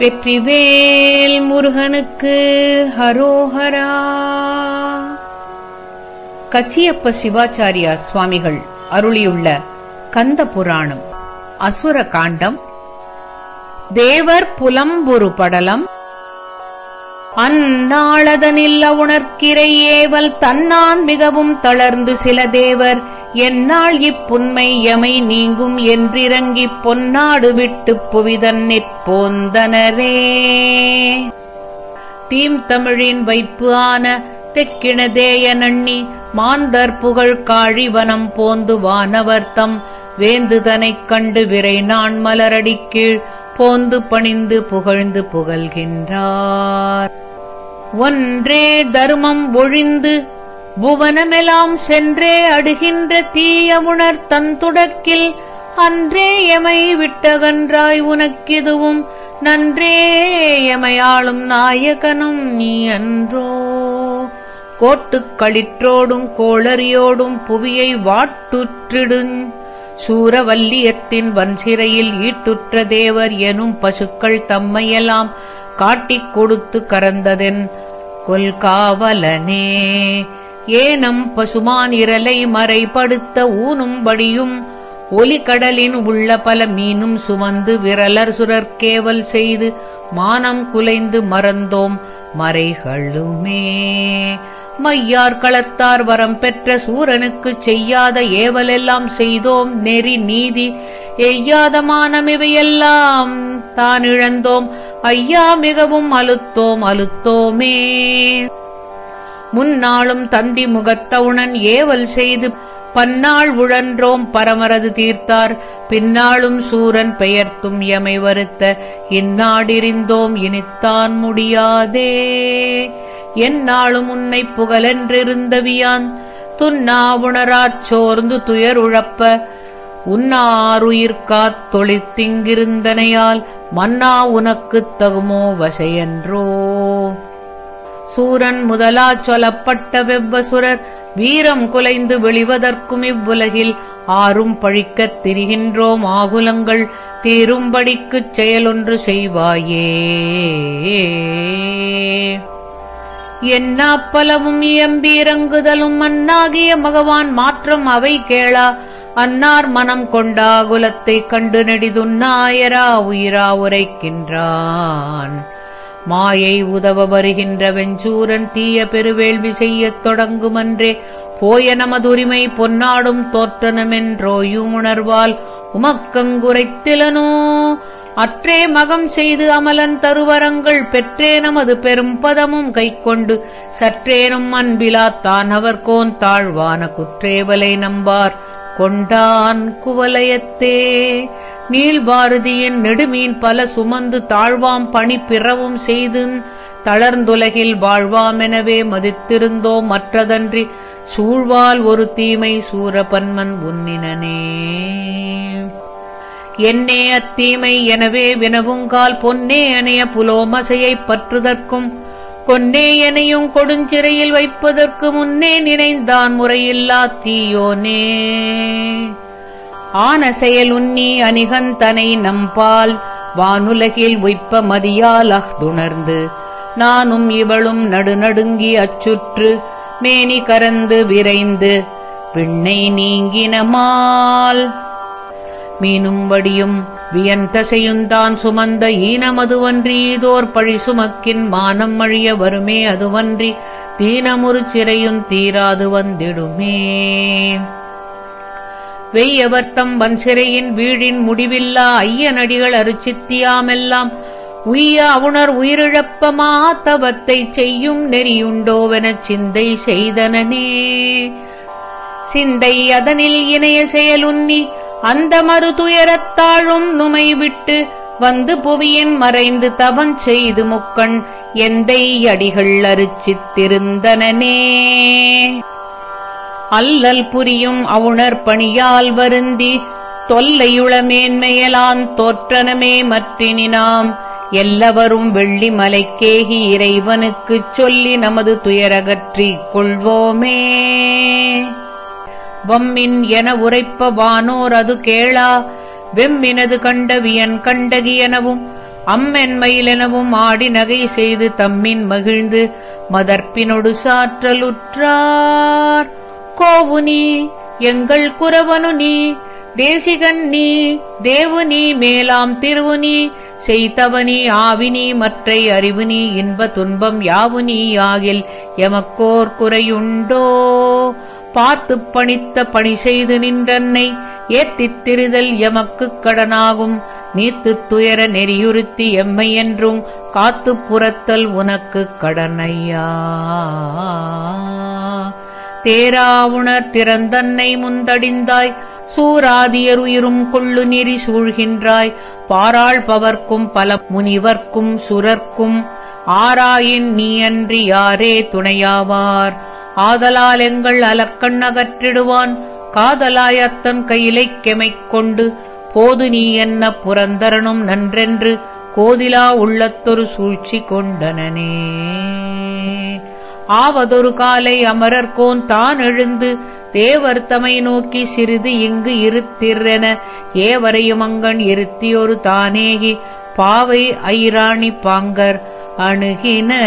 வெற்றிவேல் முருகனுக்கு ஹரோஹரா. கச்சியப்ப சிவாச்சாரியா சுவாமிகள் அருளியுள்ள கந்த புராணம் அசுர காண்டம் தேவர் புலம்புரு படலம் அந்நாளதனில் உணர்க்கிறை ஏவல் தன்னான் மிகவும் தளர்ந்து சில தேவர் என்னால் இப்புண்மை எமை நீங்கும் என்றிறங்கிப் பொன்னாடு விட்டுப் புவிதன் போந்தனரே தீம் தமிழின் வைப்பு ஆன தெக்கிணதேய நண்ணி மாந்தர் புகழ் காழிவனம் போந்து வானவர்த்தம் வேந்துதனைக் கண்டு விரை நான் மலரடிக்கீழ் போந்து பணிந்து புகழ்ந்து புகழ்கின்றார். ஒன்றே தருமம் ஒழிந்து புவனமெலாம் சென்றே அடுகின்ற தீயமுணர் தந்துடக்கில் அன்றே எமை விட்டகன்றாய் உனக்கிதுவும் நன்றே எமையாளும் நாயகனும் நீ அன்றோ. கோட்டுக் களிற்றோடும் கோளறியோடும் புவியை வாட்டுற்றிடுஞ் சூரவல்லியத்தின் வன்சிறையில் ஈட்டுற்ற தேவர் எனும் பசுக்கள் தம்மையெல்லாம் காட்டிக் கொடுத்து கறந்ததென் கொல்காவலனே. ஏனம் பசுமான் இரலை மறைப்படுத்த ஊனும்படியும் ஒலிகடலின் உள்ள பல மீனும் சுமந்து விரலர் சுரற்கேவல் செய்து மானம் குலைந்து மறந்தோம். மறைகளுமே. மையார் களத்தார் வரம் பெற்ற சூரனுக்குச் செய்யாத ஏவலெல்லாம் செய்தோம். நெறி நீதி எய்யாத மானம் இவையெல்லாம். தான் இழந்தோம். ஐயா மிகவும் அலுத்தோம். அலுத்தோமே. முன்னாளும் தந்தி முகத்தவுணன் ஏவல் செய்து பன்னாள் உழன்றோம் பரமரது தீர்த்தார். பின்னாளும் சூரன் பெயர்த்தும் எமை வருத்த இந்நாடிரிந்தோம் இனித்தான் முடியாதே. எந்நாளும் உன்னை புகழென்றிருந்தவியான். துன்னா உணராச் சோர்ந்து துயர் உழப்ப உன்னாருயிர்காத் தொழித்திங்கிருந்தனையால் மன்னா உனக்குத் தகுமோ வசையன்றோ. சூரன் முதலாச் சொல்லப்பட்ட வெவ்வசுரர் வீரம் குலைந்து வெளிவதற்கும் இவ்வுலகில் ஆறும் பழிக்கத் திரிகின்றோம் ஆகுலங்கள் தீரும்படிக்குச் செயலொன்று செய்வாயே. என்னாப்பலவும் இயம்பீரங்குதலும் அன்னாகிய மகவான் மாற்றம் அவை கேளா. அன்னார் மனம் கொண்டாகுலத்தைக் கண்டு நெடிதுன்னாயரா உயிரா உரைக்கின்றான். மாயை உதவ வருகின்ற வெஞ்சூரன் தீய பெருவேள்வி செய்யத் தொடங்குமன்றே. போய நமதுரிமை பொன்னாடும் தோற்றனமென்றோயும் உணர்வால் உமக்கங்குரைத்திலனோ அற்றே மகம் செய்து அமலன் தருவரங்கள் பெற்றே நமது பெரும் பதமும் கைக்கொண்டு சற்றேனும் அன்பிலாத்தான் அவர்கோன் தாழ்வான குற்றேவலை நம்பார். கொண்டான் குவலயத்தே. நீள்பாரதியின் நெடுமீன் பல சுமந்து தாழ்வாம் பணி பிறவும் செய்து தளர்ந்துலகில் வாழ்வாமெனவே மதித்திருந்தோம் மற்றதன்றி சூழ்வால் ஒரு தீமை சூரபன்மன் உன்னினனே. என்னே அத்தீமை எனவே வினவுங்கால் பொன்னே அணைய புலோமசையைப் பற்றுதற்கும் கொன்னே எனையும் கொடுஞ்சிறையில் வைப்பதற்கு முன்னே நினைந்தான் முறையில்லா தீயோனே. ஆன செயல் உன்னி அணிகந்தனை நம்பால் வானுலகில் உய்ப்ப மதியால் அஃதுணர்ந்து நானும் இவளும் நடுநடுங்கி அச்சுற்று மேனி கரந்து விரைந்து பிண்ணை நீங்கினமால் மீனும் வடியும் வியந்தசையுந்தான் சுமந்த ஈனமதுவன்றி இதோர் பழி சுமக்கின் மானம் அழிய வருமே அதுவன்றி தீனமுறு சிறையும் தீராது வந்திடுமே. வெய்யவர்த்தம் வன்சிறையின் வீழின் முடிவில்லா ஐயனடிகள் அருச்சித்தியாமெல்லாம். உய்ய அவுணர் உயிரிழப்பமா தவத்தை செய்யும் நெறியுண்டோவெனச் சிந்தை செய்தனனே. சிந்தை அதனில் இணைய செயலுன்னி அந்த மறுதுயரத்தாழும் நுமை விட்டு வந்து புவியின் மறைந்து தவம் செய்து முக்கண் எந்தை அடிகள் அருச்சித்திருந்தனனே. அல்லல் புரியும் அவுணர் பணியால் வருந்தி தொல்லையுள மேன்மையலான் தோற்றனமே மற்றினாம் எல்லவரும் வெள்ளி மலைக்கேகி இறைவனுக்குச் சொல்லி நமது துயரகற்றிக் கொள்வோமே. வம்மின் என உரைப்ப வானோர் அது கேளா வெம்மினது கண்டவியன் கண்டகி எனவும் அம்மென்மயிலெனவும் ஆடி நகை செய்து தம்மின் மகிழ்ந்து மதர்ப்பினொடு சாற்றலுற்றார். கோவு நீ எங்கள் குரவனு நீ தேசிகன் நீ தேவு நீ மேலாம் திருவு நீ செய்தவனி ஆவினி மற்றை அறிவு நீ இன்ப துன்பம் யாவு நீ ஆகில் எமக்கோர் குறையுண்டோ? பார்த்து பணித்த பணி செய்து நின்றன்னை ஏத்தித் திரிதல் எமக்குக் கடனாகும் நீத்துத் துயர நெறியுறுத்தி எம்மை என்றும் காத்துப் புறத்தல் உனக்குக் கடனையா? தேராவுணர் திறந்தன்னை முந்தடிந்தாய். சூராதியருயிரும் கொள்ளு நெறி சூழ்கின்றாய். பாராள்பவர்க்கும் பல முனிவர்க்கும் சுரர்க்கும் ஆராயின் நீ அன்றி யாரே துணையாவார். ஆதலால் எங்கள் அலக்கண் அகற்றிடுவான். காதலாயத்தன் கையிலைக் கெமைக் கொண்டு போது நீ என்ன புரந்தரனும் நன்றென்று கோதிலா உள்ளத்தொரு சூழ்ச்சி கொண்டனனே. ஆவதொரு காலை அமரர்கோன் தான் எழுந்து தேவர் தமை நோக்கி சிறிது இங்கு இருத்திரென ஏவரையும் அங்கன் இருத்தியொரு தானேகி பாவை ஐராணி பாங்கர் அணுகினே